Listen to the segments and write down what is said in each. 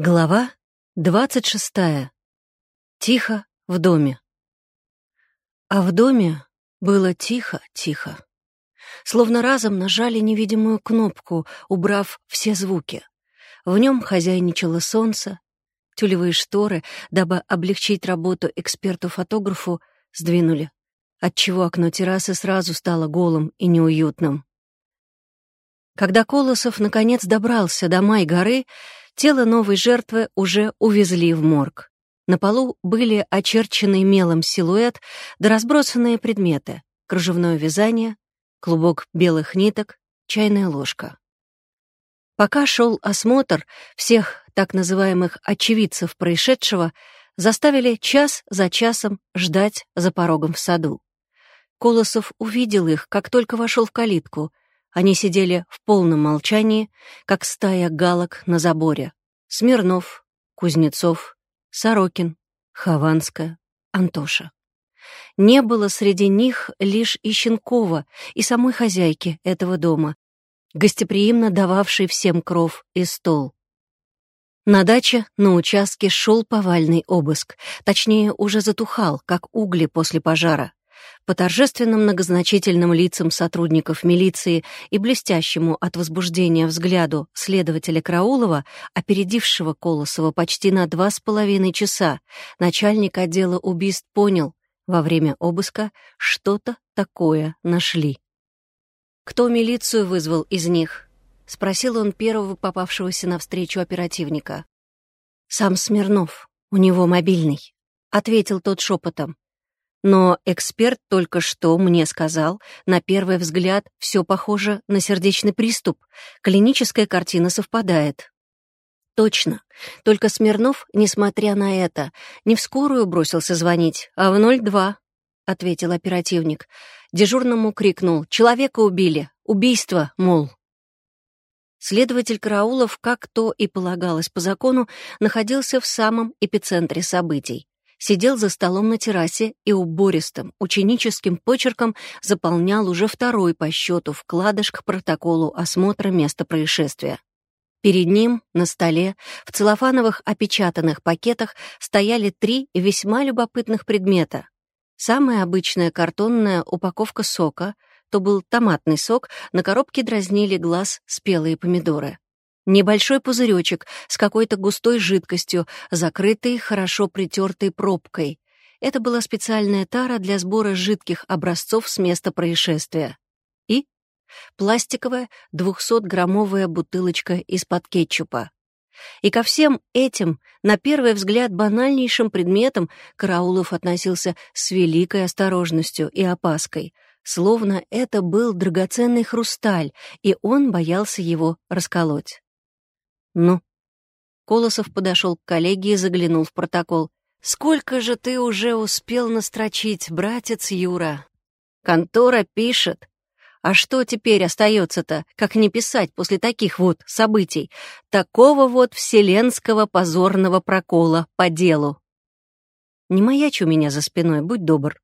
Глава двадцать шестая. Тихо в доме. А в доме было тихо-тихо. Словно разом нажали невидимую кнопку, убрав все звуки. В нем хозяйничало солнце, тюлевые шторы, дабы облегчить работу эксперту-фотографу, сдвинули, отчего окно террасы сразу стало голым и неуютным. Когда Колосов наконец добрался до Май горы, Тело новой жертвы уже увезли в морг. На полу были очерченный мелом силуэт да разбросанные предметы, кружевное вязание, клубок белых ниток, чайная ложка. Пока шел осмотр, всех так называемых очевидцев происшедшего заставили час за часом ждать за порогом в саду. Колосов увидел их, как только вошел в калитку, они сидели в полном молчании, как стая галок на заборе. Смирнов, Кузнецов, Сорокин, Хованская, Антоша. Не было среди них лишь Ищенкова и самой хозяйки этого дома, гостеприимно дававшей всем кров и стол. На даче, на участке шел повальный обыск, точнее, уже затухал, как угли после пожара. По торжественным многозначительным лицам сотрудников милиции и блестящему от возбуждения взгляду следователя Краулова, опередившего Колосова почти на два с половиной часа, начальник отдела убийств понял, во время обыска что-то такое нашли. «Кто милицию вызвал из них?» — спросил он первого попавшегося навстречу оперативника. «Сам Смирнов, у него мобильный», — ответил тот шепотом. Но эксперт только что мне сказал, на первый взгляд все похоже на сердечный приступ. Клиническая картина совпадает. Точно. Только Смирнов, несмотря на это, не в скорую бросился звонить, а в 02, — ответил оперативник. Дежурному крикнул «Человека убили! Убийство, мол!» Следователь Караулов, как то и полагалось по закону, находился в самом эпицентре событий сидел за столом на террасе и убористым, ученическим почерком заполнял уже второй по счету вкладыш к протоколу осмотра места происшествия. Перед ним, на столе, в целлофановых опечатанных пакетах стояли три весьма любопытных предмета. Самая обычная картонная упаковка сока, то был томатный сок, на коробке дразнили глаз спелые помидоры. Небольшой пузыречек с какой-то густой жидкостью, закрытой, хорошо притертой пробкой. Это была специальная тара для сбора жидких образцов с места происшествия. И пластиковая 200-граммовая бутылочка из-под кетчупа. И ко всем этим, на первый взгляд, банальнейшим предметам Караулов относился с великой осторожностью и опаской, словно это был драгоценный хрусталь, и он боялся его расколоть. «Ну?» Колосов подошел к коллеге и заглянул в протокол. «Сколько же ты уже успел настрочить, братец Юра?» «Контора пишет. А что теперь остается-то, как не писать после таких вот событий, такого вот вселенского позорного прокола по делу?» «Не маячь у меня за спиной, будь добр»,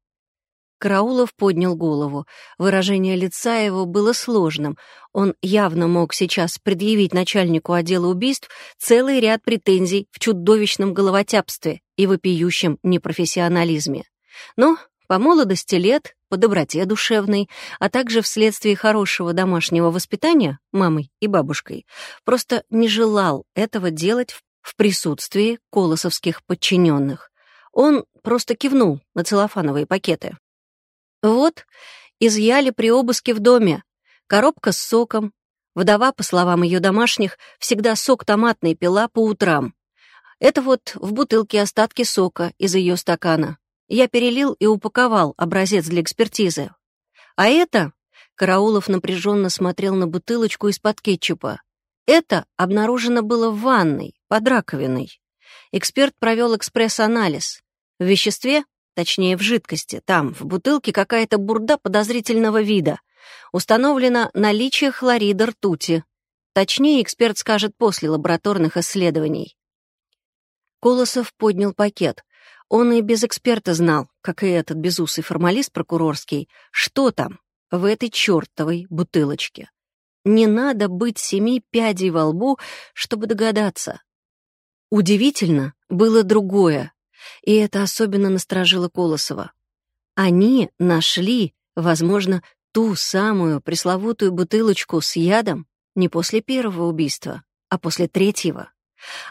Караулов поднял голову. Выражение лица его было сложным. Он явно мог сейчас предъявить начальнику отдела убийств целый ряд претензий в чудовищном головотяпстве и вопиющем непрофессионализме. Но по молодости лет, по доброте душевной, а также вследствие хорошего домашнего воспитания мамой и бабушкой, просто не желал этого делать в присутствии колосовских подчиненных. Он просто кивнул на целлофановые пакеты. Вот, изъяли при обыске в доме. Коробка с соком. Вдова, по словам ее домашних, всегда сок томатный пила по утрам. Это вот в бутылке остатки сока из ее стакана. Я перелил и упаковал образец для экспертизы. А это... Караулов напряженно смотрел на бутылочку из-под кетчупа. Это обнаружено было в ванной, под раковиной. Эксперт провел экспресс-анализ. В веществе точнее в жидкости, там, в бутылке какая-то бурда подозрительного вида. Установлено наличие хлорида ртути. Точнее, эксперт скажет после лабораторных исследований. Колосов поднял пакет. Он и без эксперта знал, как и этот безусый формалист прокурорский, что там в этой чертовой бутылочке. Не надо быть семи пядей во лбу, чтобы догадаться. Удивительно было другое, и это особенно насторожило Колосова. Они нашли, возможно, ту самую пресловутую бутылочку с ядом не после первого убийства, а после третьего.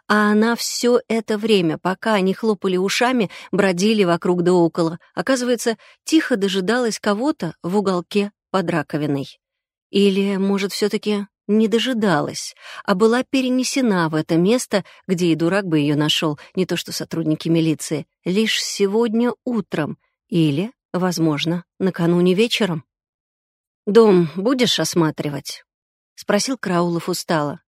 А она все это время, пока они хлопали ушами, бродили вокруг да около, оказывается, тихо дожидалась кого-то в уголке под раковиной. Или, может, все таки не дожидалась, а была перенесена в это место, где и дурак бы ее нашел, не то что сотрудники милиции, лишь сегодня утром или, возможно, накануне вечером. «Дом будешь осматривать?» — спросил Краулов устало.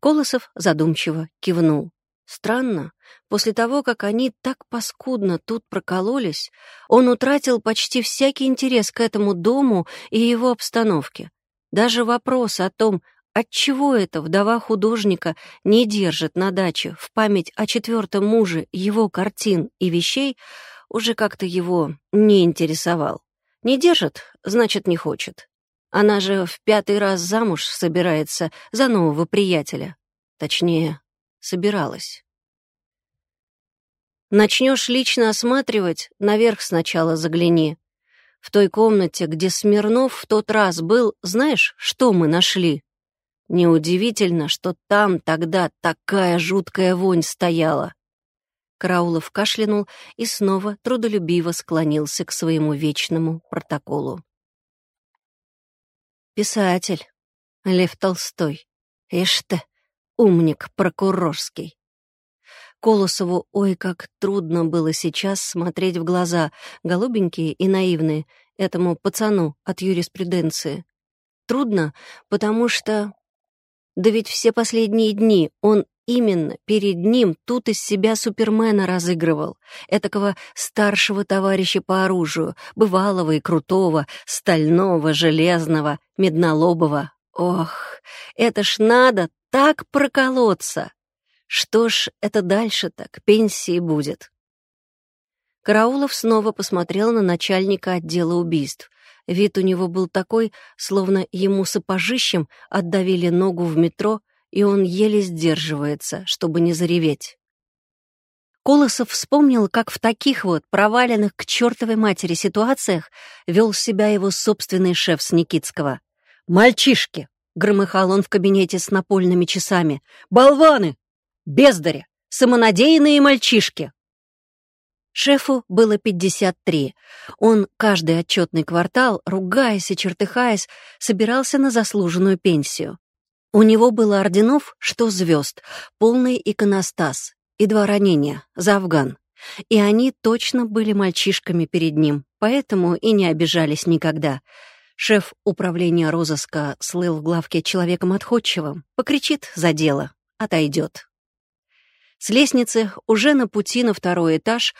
Колосов задумчиво кивнул. Странно, после того, как они так паскудно тут прокололись, он утратил почти всякий интерес к этому дому и его обстановке. Даже вопрос о том, отчего эта вдова художника не держит на даче в память о четвертом муже его картин и вещей, уже как-то его не интересовал. Не держит, значит, не хочет. Она же в пятый раз замуж собирается за нового приятеля. Точнее, собиралась. Начнешь лично осматривать, наверх сначала загляни. В той комнате, где Смирнов в тот раз был, знаешь, что мы нашли? Неудивительно, что там тогда такая жуткая вонь стояла. Краулов кашлянул и снова трудолюбиво склонился к своему вечному протоколу. Писатель. Лев Толстой. Ишь ты, умник прокурорский. Колосову ой как трудно было сейчас смотреть в глаза, голубенькие и наивные, этому пацану от юриспруденции. Трудно, потому что... Да ведь все последние дни он именно перед ним тут из себя Супермена разыгрывал, этакого старшего товарища по оружию, бывалого и крутого, стального, железного, меднолобого. Ох, это ж надо так проколоться! Что ж, это дальше-то, к пенсии будет. Караулов снова посмотрел на начальника отдела убийств. Вид у него был такой, словно ему сапожищем отдавили ногу в метро и он еле сдерживается, чтобы не зареветь. Колосов вспомнил, как в таких вот проваленных к чертовой матери ситуациях вел себя его собственный шеф с Никитского. «Мальчишки!» — громыхал он в кабинете с напольными часами. «Болваны! Бездари! Самонадеянные мальчишки!» Шефу было 53. Он каждый отчетный квартал, ругаясь и чертыхаясь, собирался на заслуженную пенсию. У него было орденов, что звезд, полный иконостас и два ранения за Афган. И они точно были мальчишками перед ним, поэтому и не обижались никогда. Шеф управления розыска слыл в главке человеком отходчивым, покричит за дело, отойдет. С лестницы, уже на пути на второй этаж,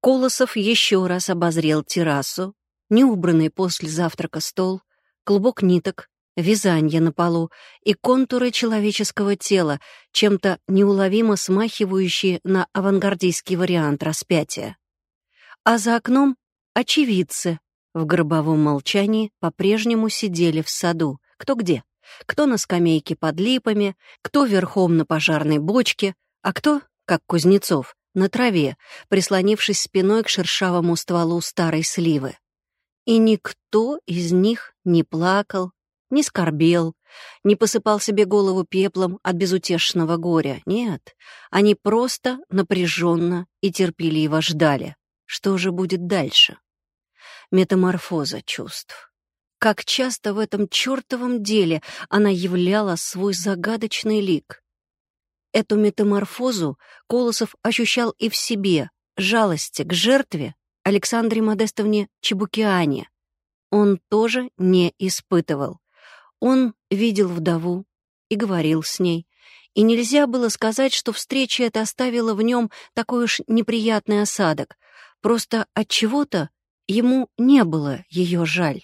Колосов еще раз обозрел террасу, неубранный после завтрака стол, клубок ниток, вязание на полу и контуры человеческого тела, чем-то неуловимо смахивающие на авангардистский вариант распятия. А за окном — очевидцы. В гробовом молчании по-прежнему сидели в саду. Кто где? Кто на скамейке под липами, кто верхом на пожарной бочке, а кто, как Кузнецов, на траве, прислонившись спиной к шершавому стволу старой сливы. И никто из них не плакал, не скорбел, не посыпал себе голову пеплом от безутешного горя. Нет, они просто напряженно и терпеливо ждали. Что же будет дальше? Метаморфоза чувств. Как часто в этом чертовом деле она являла свой загадочный лик. Эту метаморфозу Колосов ощущал и в себе, жалости к жертве Александре Модестовне Чебукиане. Он тоже не испытывал. Он видел вдову и говорил с ней, и нельзя было сказать, что встреча эта оставила в нем такой уж неприятный осадок. Просто от чего-то ему не было ее жаль.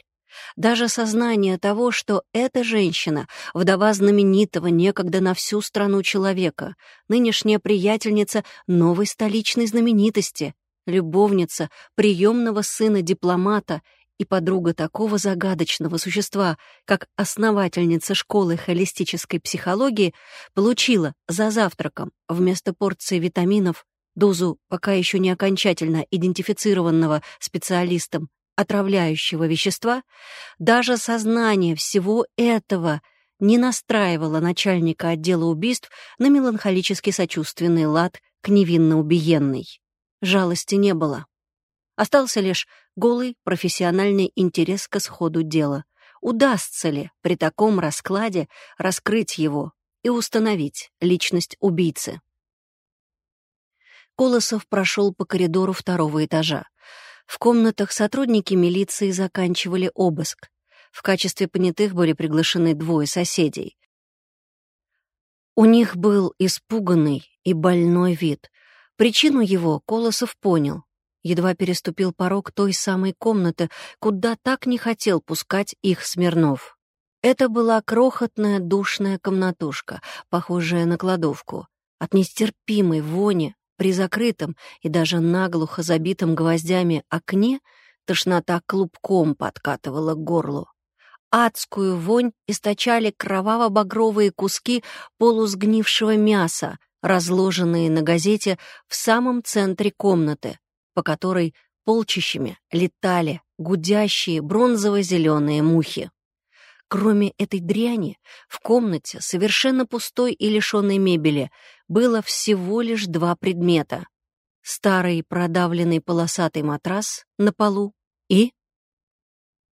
Даже сознание того, что эта женщина, вдова знаменитого некогда на всю страну человека, нынешняя приятельница новой столичной знаменитости, любовница приемного сына дипломата и подруга такого загадочного существа, как основательница школы холистической психологии, получила за завтраком вместо порции витаминов дозу пока еще не окончательно идентифицированного специалистом отравляющего вещества, даже сознание всего этого не настраивало начальника отдела убийств на меланхолический сочувственный лад к невинно убиенной. Жалости не было. Остался лишь голый профессиональный интерес к исходу дела. Удастся ли при таком раскладе раскрыть его и установить личность убийцы? Колосов прошел по коридору второго этажа. В комнатах сотрудники милиции заканчивали обыск. В качестве понятых были приглашены двое соседей. У них был испуганный и больной вид. Причину его Колосов понял. Едва переступил порог той самой комнаты, куда так не хотел пускать их Смирнов. Это была крохотная душная комнатушка, похожая на кладовку. От нестерпимой вони при закрытом и даже наглухо забитом гвоздями окне тошнота клубком подкатывала к горлу. Адскую вонь источали кроваво-багровые куски полусгнившего мяса, разложенные на газете в самом центре комнаты, по которой полчищами летали гудящие бронзово-зеленые мухи. Кроме этой дряни, в комнате, совершенно пустой и лишенной мебели, было всего лишь два предмета. Старый продавленный полосатый матрас на полу и...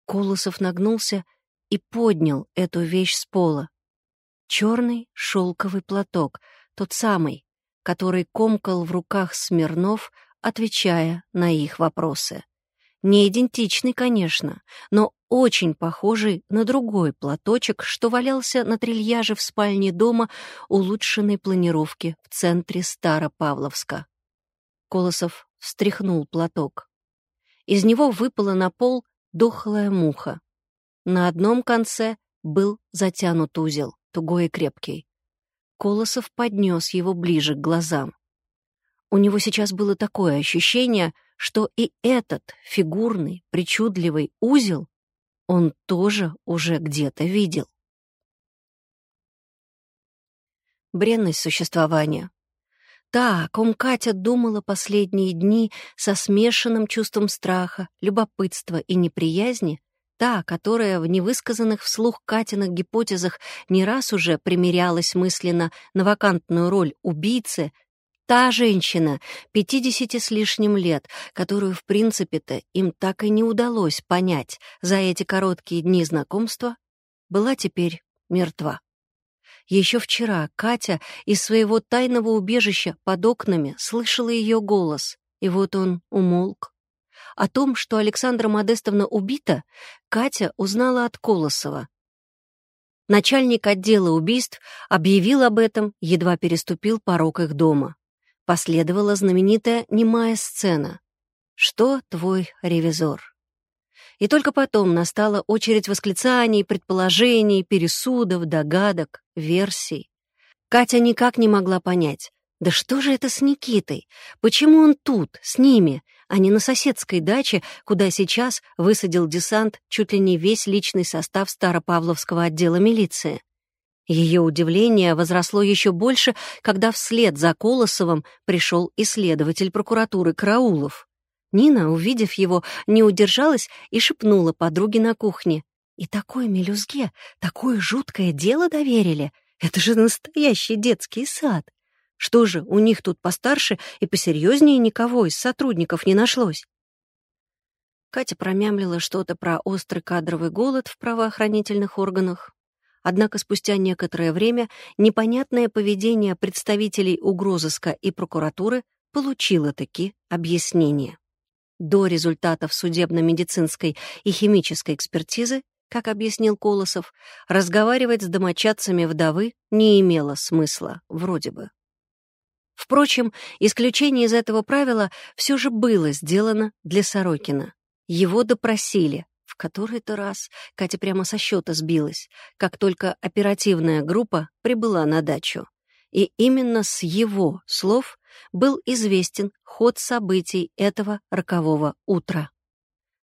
Колосов нагнулся и поднял эту вещь с пола. Черный шелковый платок, тот самый, который комкал в руках Смирнов, отвечая на их вопросы. Не идентичный, конечно, но очень похожий на другой платочек, что валялся на трильяже в спальне дома улучшенной планировки в центре Старопавловска. Колосов встряхнул платок. Из него выпала на пол дохлая муха. На одном конце был затянут узел, тугой и крепкий. Колосов поднес его ближе к глазам. У него сейчас было такое ощущение — что и этот фигурный, причудливый узел он тоже уже где-то видел. Бренность существования. Так, он Катя думала последние дни со смешанным чувством страха, любопытства и неприязни, та, которая в невысказанных вслух Катиных гипотезах не раз уже примерялась мысленно на вакантную роль убийцы, Та женщина, пятидесяти с лишним лет, которую, в принципе-то, им так и не удалось понять за эти короткие дни знакомства, была теперь мертва. Еще вчера Катя из своего тайного убежища под окнами слышала ее голос, и вот он умолк. О том, что Александра Модестовна убита, Катя узнала от Колосова. Начальник отдела убийств объявил об этом, едва переступил порог их дома последовала знаменитая немая сцена «Что твой ревизор?». И только потом настала очередь восклицаний, предположений, пересудов, догадок, версий. Катя никак не могла понять, да что же это с Никитой? Почему он тут, с ними, а не на соседской даче, куда сейчас высадил десант чуть ли не весь личный состав Старопавловского отдела милиции? Ее удивление возросло еще больше, когда вслед за Колосовым пришел исследователь прокуратуры Караулов. Нина, увидев его, не удержалась и шепнула подруге на кухне. «И такой мелюзге, такое жуткое дело доверили? Это же настоящий детский сад! Что же, у них тут постарше и посерьезнее никого из сотрудников не нашлось?» Катя промямлила что-то про острый кадровый голод в правоохранительных органах, Однако спустя некоторое время непонятное поведение представителей угрозыска и прокуратуры получило таки объяснение. До результатов судебно-медицинской и химической экспертизы, как объяснил Колосов, разговаривать с домочадцами вдовы не имело смысла, вроде бы. Впрочем, исключение из этого правила все же было сделано для Сорокина. Его допросили, который-то раз Катя прямо со счета сбилась, как только оперативная группа прибыла на дачу. И именно с его слов был известен ход событий этого рокового утра.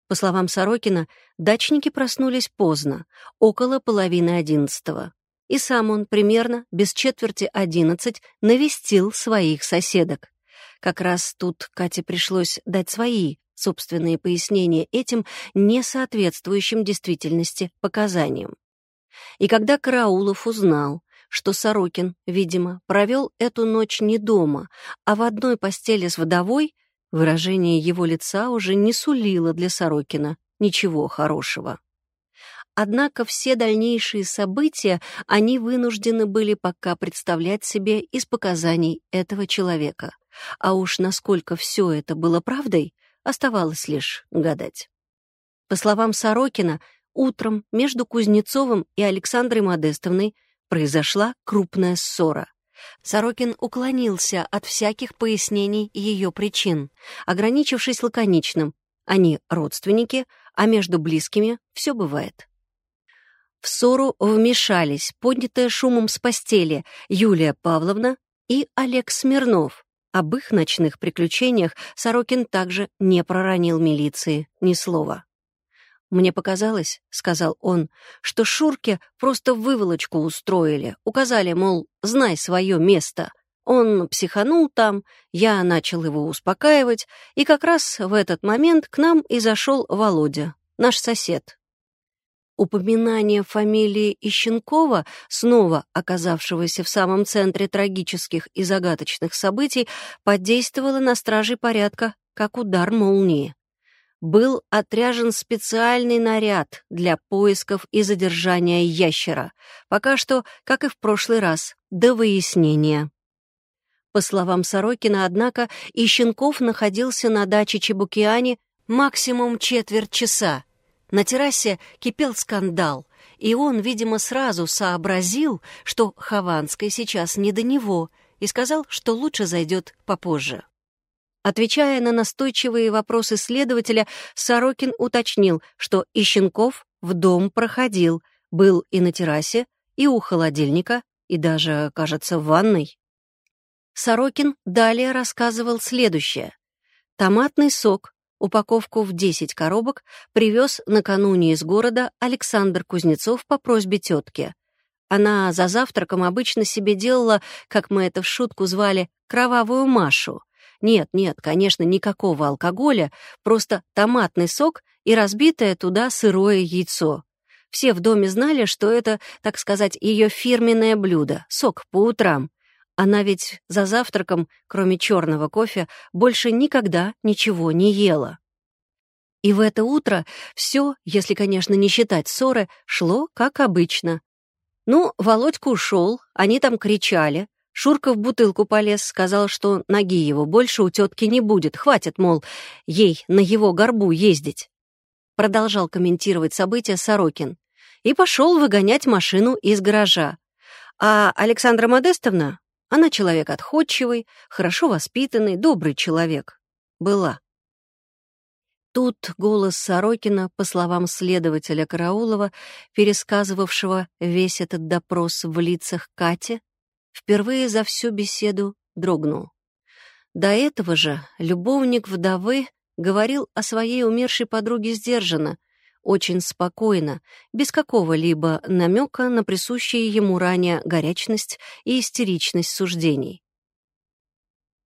По словам Сорокина, дачники проснулись поздно, около половины одиннадцатого. И сам он примерно без четверти одиннадцать навестил своих соседок. Как раз тут Кате пришлось дать свои собственные пояснения этим несоответствующим действительности показаниям. И когда Караулов узнал, что Сорокин, видимо, провел эту ночь не дома, а в одной постели с вдовой, Выражение его лица уже не сулило для Сорокина ничего хорошего. Однако все дальнейшие события они вынуждены были пока представлять себе из показаний этого человека. А уж насколько все это было правдой, оставалось лишь гадать. По словам Сорокина, утром между Кузнецовым и Александрой Модестовной произошла крупная ссора. Сорокин уклонился от всяких пояснений ее причин, ограничившись лаконичным. Они родственники, а между близкими все бывает. В ссору вмешались, поднятые шумом с постели, Юлия Павловна и Олег Смирнов. Об их ночных приключениях Сорокин также не проронил милиции ни слова. «Мне показалось, — сказал он, — что Шурке просто выволочку устроили, указали, мол, знай свое место. Он психанул там, я начал его успокаивать, и как раз в этот момент к нам и зашел Володя, наш сосед. Упоминание фамилии Ищенкова, снова оказавшегося в самом центре трагических и загадочных событий, подействовало на стражей порядка, как удар молнии был отряжен специальный наряд для поисков и задержания ящера, пока что, как и в прошлый раз, до выяснения. По словам Сорокина, однако, Ищенков находился на даче Чебукиани максимум четверть часа. На террасе кипел скандал, и он, видимо, сразу сообразил, что Хованской сейчас не до него, и сказал, что лучше зайдет попозже. Отвечая на настойчивые вопросы следователя, Сорокин уточнил, что Ищенков в дом проходил, был и на террасе, и у холодильника, и даже, кажется, в ванной. Сорокин далее рассказывал следующее. Томатный сок, упаковку в 10 коробок, привез накануне из города Александр Кузнецов по просьбе тетки. Она за завтраком обычно себе делала, как мы это в шутку звали, кровавую Машу. Нет, нет, конечно, никакого алкоголя, просто томатный сок и разбитое туда сырое яйцо. Все в доме знали, что это, так сказать, ее фирменное блюдо — сок по утрам. Она ведь за завтраком, кроме черного кофе, больше никогда ничего не ела. И в это утро все, если, конечно, не считать ссоры, шло как обычно. Ну, Володька ушел, они там кричали, Шурка в бутылку полез, сказал, что ноги его больше у тетки не будет, хватит, мол, ей на его горбу ездить. Продолжал комментировать события Сорокин. И пошел выгонять машину из гаража. А Александра Модестовна, она человек отходчивый, хорошо воспитанный, добрый человек. Была. Тут голос Сорокина, по словам следователя Караулова, пересказывавшего весь этот допрос в лицах Кати, впервые за всю беседу дрогнул. До этого же любовник вдовы говорил о своей умершей подруге сдержанно, очень спокойно, без какого-либо намека на присущие ему ранее горячность и истеричность суждений.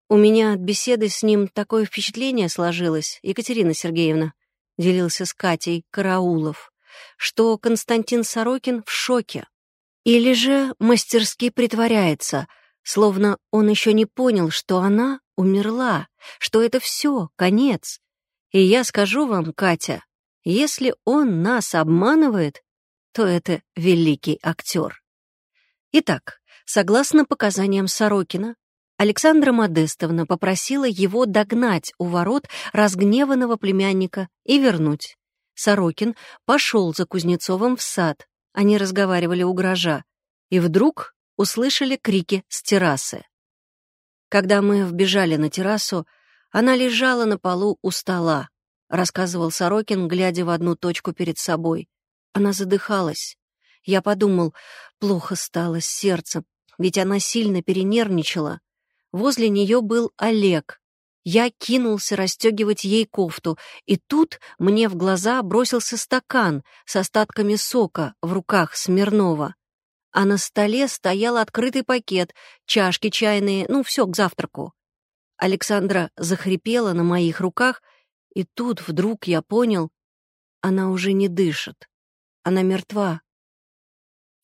«У меня от беседы с ним такое впечатление сложилось, Екатерина Сергеевна», — делился с Катей Караулов, что Константин Сорокин в шоке. Или же мастерски притворяется, словно он еще не понял, что она умерла, что это все, конец. И я скажу вам, Катя, если он нас обманывает, то это великий актер. Итак, согласно показаниям Сорокина, Александра Модестовна попросила его догнать у ворот разгневанного племянника и вернуть. Сорокин пошел за Кузнецовым в сад, они разговаривали у гаража, и вдруг услышали крики с террасы. Когда мы вбежали на террасу, она лежала на полу у стола, рассказывал Сорокин, глядя в одну точку перед собой. Она задыхалась. Я подумал, плохо стало с сердцем, ведь она сильно перенервничала. Возле нее был Олег. Я кинулся расстегивать ей кофту, и тут мне в глаза бросился стакан с остатками сока в руках Смирнова. А на столе стоял открытый пакет, чашки чайные, ну, все к завтраку. Александра захрипела на моих руках, и тут вдруг я понял, она уже не дышит. Она мертва.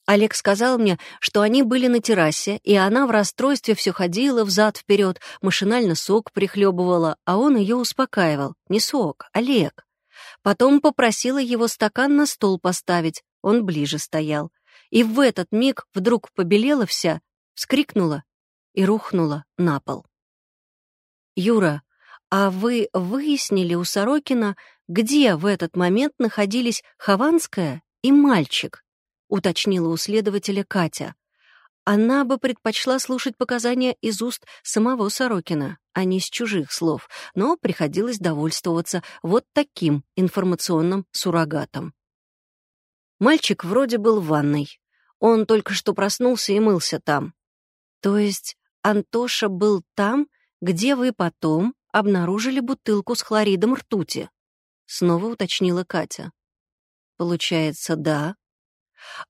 Олег сказал мне, что они были на террасе, и она в расстройстве все ходила взад-вперед, машинально сок прихлебывала, а он ее успокаивал. Не сок, Олег. Потом попросила его стакан на стол поставить, он ближе стоял. И в этот миг вдруг побелела вся, вскрикнула и рухнула на пол. «Юра, а вы выяснили у Сорокина, где в этот момент находились Хованская и мальчик?» — уточнила у следователя Катя. Она бы предпочла слушать показания из уст самого Сорокина, а не с чужих слов, но приходилось довольствоваться вот таким информационным суррогатом. Мальчик вроде был в ванной. Он только что проснулся и мылся там. То есть Антоша был там, где вы потом обнаружили бутылку с хлоридом ртути? Снова уточнила Катя. Получается, да,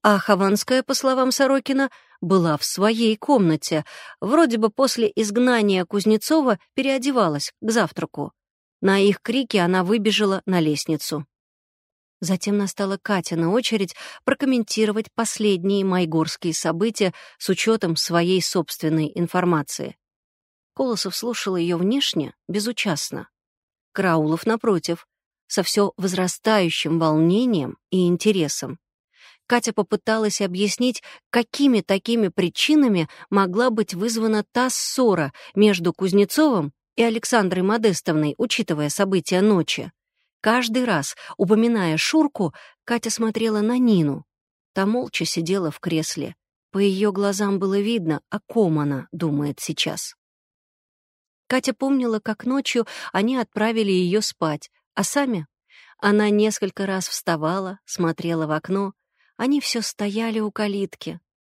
а Хованская, по словам Сорокина, была в своей комнате. Вроде бы после изгнания Кузнецова переодевалась к завтраку. На их крики она выбежала на лестницу. Затем настала Катина очередь прокомментировать последние майгорские события с учетом своей собственной информации. Колосов слушал ее внешне, безучастно. Краулов, напротив, со все возрастающим волнением и интересом. Катя попыталась объяснить, какими такими причинами могла быть вызвана та ссора между Кузнецовым и Александрой Модестовной, учитывая события ночи. Каждый раз, упоминая Шурку, Катя смотрела на Нину. Та молча сидела в кресле. По ее глазам было видно, о ком она думает сейчас. Катя помнила, как ночью они отправили ее спать, а сами... Она несколько раз вставала, смотрела в окно, они все стояли у калитки.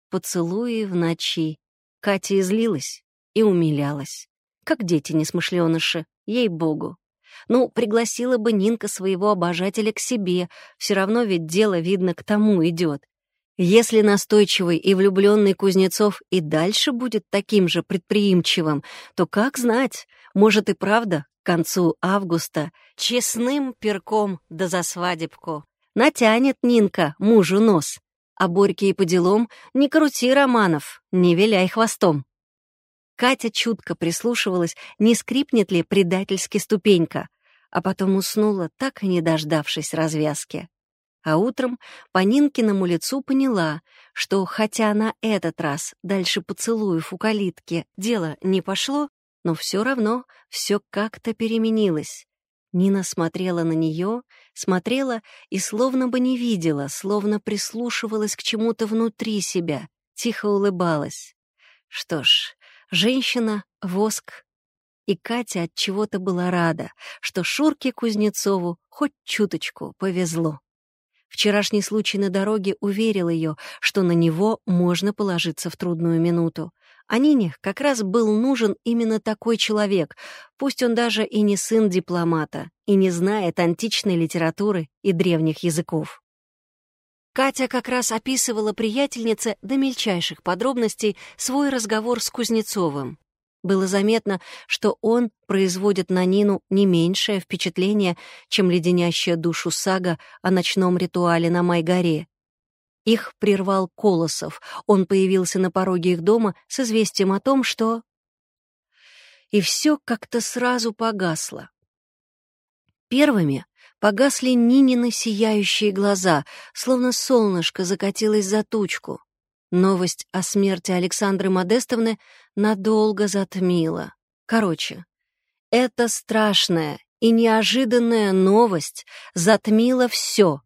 Поцелуи в ночи. Катя излилась и умилялась. Как дети несмышленыши, ей-богу. Ну, пригласила бы Нинка своего обожателя к себе, все равно ведь дело, видно, к тому идет. Если настойчивый и влюбленный Кузнецов и дальше будет таким же предприимчивым, то как знать, может и правда, к концу августа, честным перком да за свадебку. Натянет Нинка мужу нос. А Борьке и по делам не крути романов, не виляй хвостом. Катя чутко прислушивалась, не скрипнет ли предательски ступенька, а потом уснула, так и не дождавшись развязки. А утром по Нинкиному лицу поняла, что хотя на этот раз дальше поцелуев у калитки дело не пошло, но все равно все как-то переменилось. Нина смотрела на нее, смотрела и словно бы не видела, словно прислушивалась к чему-то внутри себя, тихо улыбалась. Что ж, женщина — воск. И Катя от чего-то была рада, что Шурке Кузнецову хоть чуточку повезло. Вчерашний случай на дороге уверил ее, что на него можно положиться в трудную минуту. А Нине как раз был нужен именно такой человек, пусть он даже и не сын дипломата, и не знает античной литературы и древних языков. Катя как раз описывала приятельнице до мельчайших подробностей свой разговор с Кузнецовым. Было заметно, что он производит на Нину не меньшее впечатление, чем леденящая душу сага о ночном ритуале на Майгоре, их прервал Колосов. Он появился на пороге их дома с известием о том, что... И все как-то сразу погасло. Первыми погасли Нинины сияющие глаза, словно солнышко закатилось за тучку. Новость о смерти Александры Модестовны надолго затмила. Короче, эта страшная и неожиданная новость затмила все,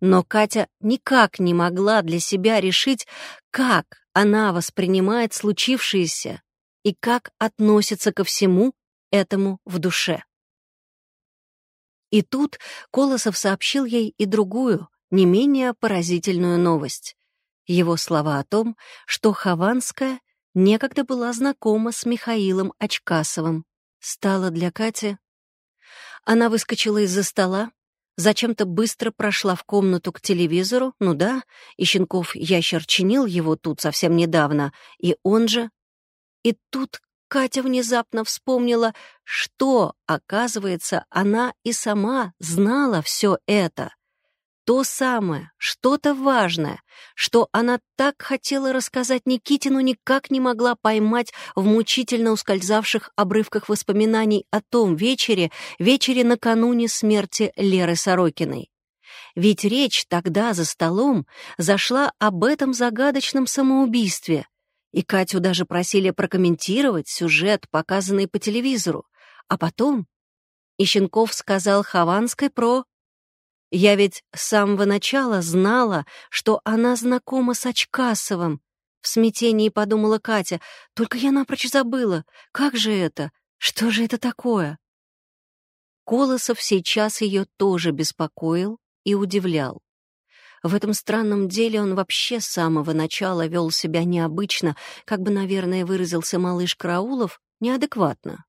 но Катя никак не могла для себя решить, как она воспринимает случившееся и как относится ко всему этому в душе. И тут Колосов сообщил ей и другую, не менее поразительную новость. Его слова о том, что Хованская некогда была знакома с Михаилом Очкасовым, стало для Кати... Она выскочила из-за стола, зачем-то быстро прошла в комнату к телевизору, ну да, и Щенков ящер чинил его тут совсем недавно, и он же... И тут Катя внезапно вспомнила, что, оказывается, она и сама знала все это то самое, что-то важное, что она так хотела рассказать Никитину, никак не могла поймать в мучительно ускользавших обрывках воспоминаний о том вечере, вечере накануне смерти Леры Сорокиной. Ведь речь тогда за столом зашла об этом загадочном самоубийстве, и Катю даже просили прокомментировать сюжет, показанный по телевизору, а потом Ищенков сказал Хованской про я ведь с самого начала знала, что она знакома с Очкасовым. В смятении подумала Катя. Только я напрочь забыла. Как же это? Что же это такое? Колосов сейчас ее тоже беспокоил и удивлял. В этом странном деле он вообще с самого начала вел себя необычно, как бы, наверное, выразился малыш Караулов, неадекватно.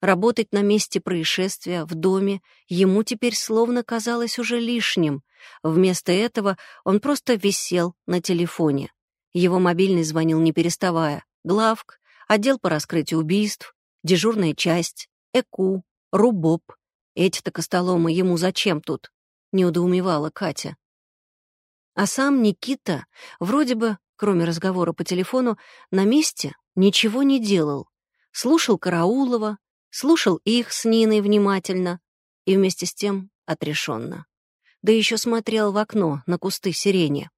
Работать на месте происшествия, в доме, ему теперь словно казалось уже лишним. Вместо этого он просто висел на телефоне. Его мобильный звонил не переставая. Главк, отдел по раскрытию убийств, дежурная часть, ЭКУ, РУБОП. Эти-то костоломы ему зачем тут? Неудоумевала Катя. А сам Никита, вроде бы, кроме разговора по телефону, на месте ничего не делал. Слушал Караулова, слушал их с Ниной внимательно и вместе с тем отрешенно. Да еще смотрел в окно на кусты сирени.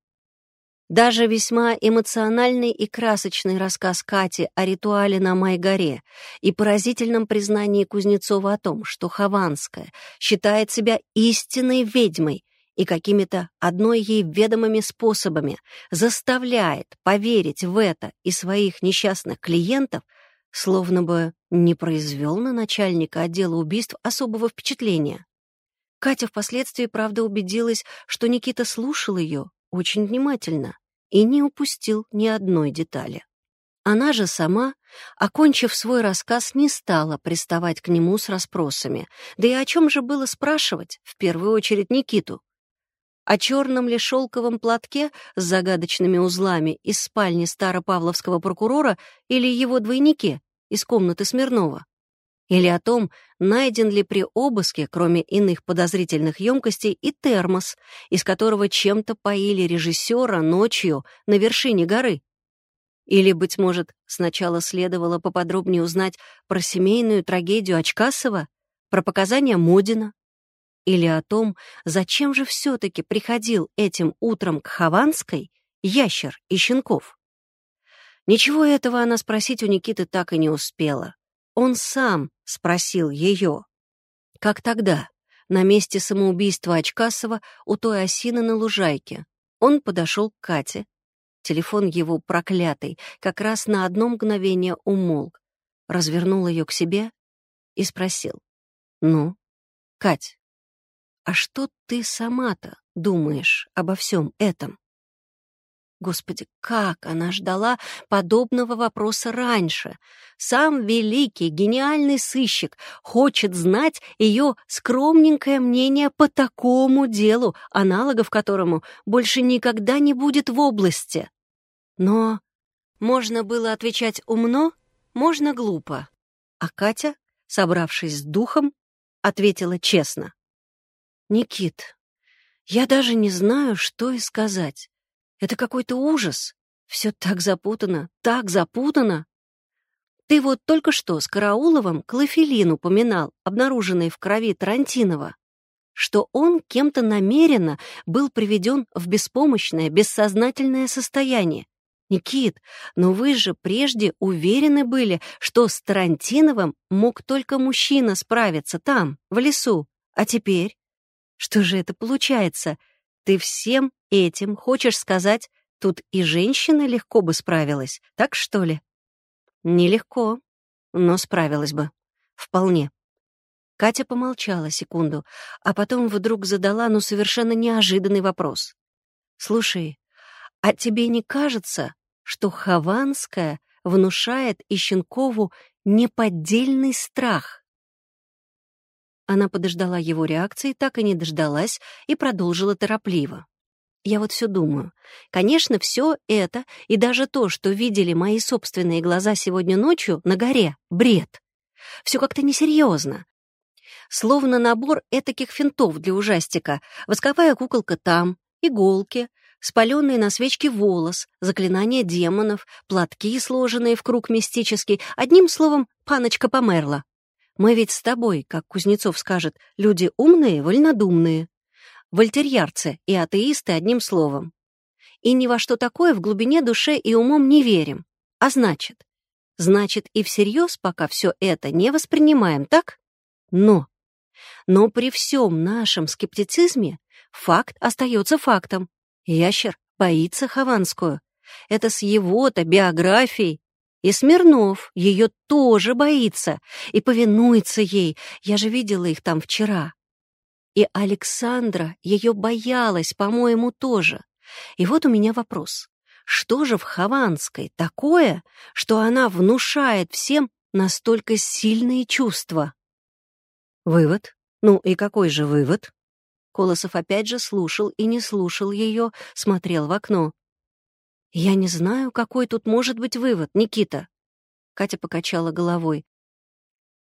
Даже весьма эмоциональный и красочный рассказ Кати о ритуале на Майгоре и поразительном признании Кузнецова о том, что Хованская считает себя истинной ведьмой и какими-то одной ей ведомыми способами заставляет поверить в это и своих несчастных клиентов — словно бы не произвел на начальника отдела убийств особого впечатления. Катя впоследствии, правда, убедилась, что Никита слушал ее очень внимательно и не упустил ни одной детали. Она же сама, окончив свой рассказ, не стала приставать к нему с расспросами. Да и о чем же было спрашивать, в первую очередь Никиту? О черном ли шелковом платке с загадочными узлами из спальни старопавловского прокурора или его двойнике из комнаты Смирнова? Или о том, найден ли при обыске, кроме иных подозрительных емкостей, и термос, из которого чем-то поили режиссера ночью на вершине горы? Или, быть может, сначала следовало поподробнее узнать про семейную трагедию Очкасова, про показания Модина, или о том, зачем же все-таки приходил этим утром к Хованской ящер и щенков. Ничего этого она спросить у Никиты так и не успела. Он сам спросил ее. Как тогда, на месте самоубийства Очкасова у той осины на лужайке, он подошел к Кате. Телефон его проклятый как раз на одно мгновение умолк, развернул ее к себе и спросил. «Ну, Кать, а что ты сама-то думаешь обо всем этом? Господи, как она ждала подобного вопроса раньше. Сам великий, гениальный сыщик хочет знать ее скромненькое мнение по такому делу, аналогов которому больше никогда не будет в области. Но можно было отвечать умно, можно глупо. А Катя, собравшись с духом, ответила честно. «Никит, я даже не знаю, что и сказать. Это какой-то ужас. Все так запутано, так запутано. Ты вот только что с Карауловым клофелин упоминал, обнаруженный в крови Тарантинова, что он кем-то намеренно был приведен в беспомощное, бессознательное состояние. Никит, но вы же прежде уверены были, что с Тарантиновым мог только мужчина справиться там, в лесу. А теперь? Что же это получается? Ты всем этим хочешь сказать, тут и женщина легко бы справилась, так что ли? Нелегко, но справилась бы. Вполне. Катя помолчала секунду, а потом вдруг задала, ну, совершенно неожиданный вопрос. «Слушай, а тебе не кажется, что Хованская внушает Ищенкову неподдельный страх. Она подождала его реакции, так и не дождалась, и продолжила торопливо. Я вот все думаю. Конечно, все это и даже то, что видели мои собственные глаза сегодня ночью на горе, бред. Все как-то несерьезно. Словно набор этаких финтов для ужастика. Восковая куколка там, иголки, спаленный на свечке волос, заклинания демонов, платки, сложенные в круг мистический. Одним словом, паночка померла. Мы ведь с тобой, как Кузнецов скажет, люди умные, вольнодумные вольтерьярцы и атеисты одним словом. И ни во что такое в глубине души и умом не верим. А значит, значит и всерьез пока все это не воспринимаем, так? Но, но при всем нашем скептицизме факт остается фактом. Ящер боится Хованскую. Это с его-то биографией. И Смирнов ее тоже боится и повинуется ей. Я же видела их там вчера. И Александра ее боялась, по-моему, тоже. И вот у меня вопрос. Что же в Хованской такое, что она внушает всем настолько сильные чувства? Вывод? Ну и какой же вывод? Колосов опять же слушал и не слушал ее, смотрел в окно. «Я не знаю, какой тут может быть вывод, Никита». Катя покачала головой.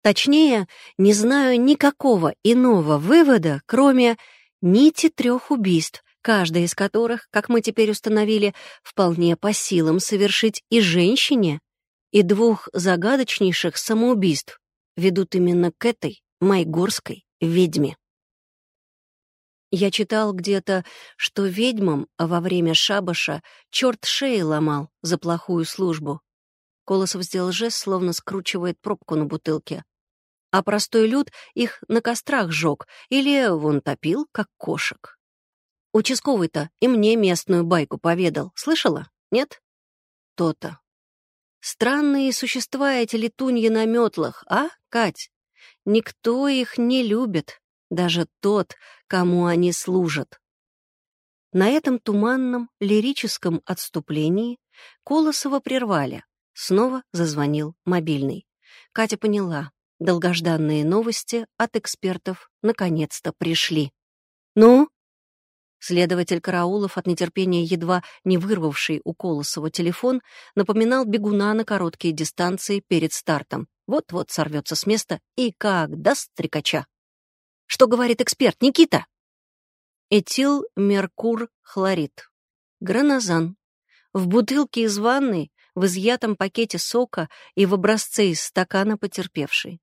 Точнее, не знаю никакого иного вывода, кроме нити трех убийств, каждая из которых, как мы теперь установили, вполне по силам совершить и женщине, и двух загадочнейших самоубийств ведут именно к этой майгорской ведьме. Я читал где-то, что ведьмам во время шабаша черт шеи ломал за плохую службу. Колосов сделал жест, словно скручивает пробку на бутылке а простой люд их на кострах жег или вон топил, как кошек. Участковый-то и мне местную байку поведал. Слышала? Нет? То-то. Странные существа эти летуньи на метлах, а, Кать? Никто их не любит, даже тот, кому они служат. На этом туманном лирическом отступлении Колосова прервали. Снова зазвонил мобильный. Катя поняла, Долгожданные новости от экспертов наконец-то пришли. «Ну?» Следователь Караулов, от нетерпения едва не вырвавший у Колосова телефон, напоминал бегуна на короткие дистанции перед стартом. Вот-вот сорвется с места и как даст стрекача. «Что говорит эксперт Никита?» Этил меркур хлорид. Гранозан. В бутылке из ванной, в изъятом пакете сока и в образце из стакана потерпевшей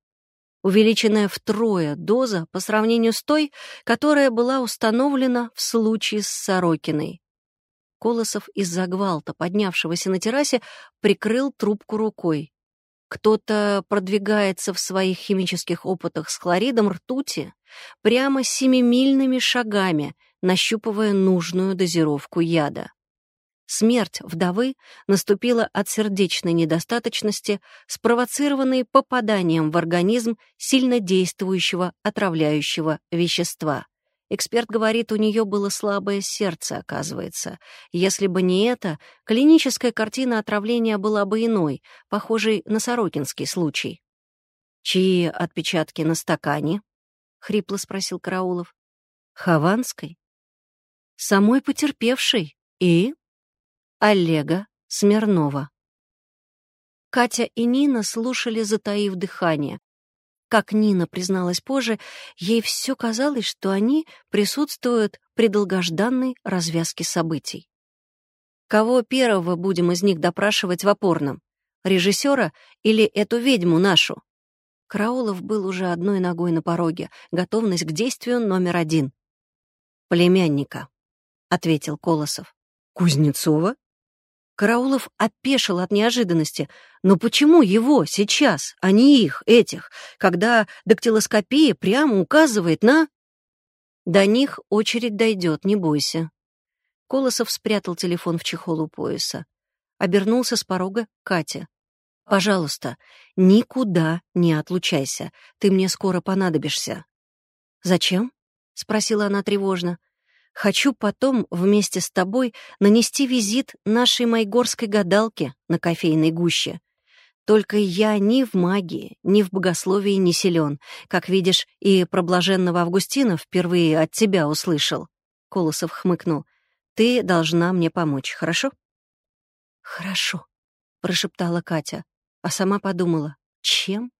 увеличенная втрое доза по сравнению с той, которая была установлена в случае с Сорокиной. Колосов из-за гвалта, поднявшегося на террасе, прикрыл трубку рукой. Кто-то продвигается в своих химических опытах с хлоридом ртути прямо семимильными шагами, нащупывая нужную дозировку яда. Смерть вдовы наступила от сердечной недостаточности, спровоцированной попаданием в организм сильно действующего отравляющего вещества. Эксперт говорит, у нее было слабое сердце, оказывается. Если бы не это, клиническая картина отравления была бы иной, похожей на сорокинский случай. «Чьи отпечатки на стакане?» — хрипло спросил Караулов. «Хованской?» «Самой потерпевшей. И?» Олега Смирнова. Катя и Нина слушали, затаив дыхание. Как Нина призналась позже, ей все казалось, что они присутствуют при долгожданной развязке событий. Кого первого будем из них допрашивать в опорном? Режиссера или эту ведьму нашу? Краулов был уже одной ногой на пороге, готовность к действию номер один. «Племянника», — ответил Колосов. «Кузнецова?» Караулов опешил от неожиданности. Но почему его сейчас, а не их, этих, когда дактилоскопия прямо указывает на... До них очередь дойдет, не бойся. Колосов спрятал телефон в чехол у пояса. Обернулся с порога Катя. «Пожалуйста, никуда не отлучайся. Ты мне скоро понадобишься». «Зачем?» — спросила она тревожно. Хочу потом вместе с тобой нанести визит нашей майгорской гадалке на кофейной гуще. Только я ни в магии, ни в богословии не силен. Как видишь, и про блаженного Августина впервые от тебя услышал. Колосов хмыкнул. Ты должна мне помочь, хорошо? Хорошо, прошептала Катя, а сама подумала, чем?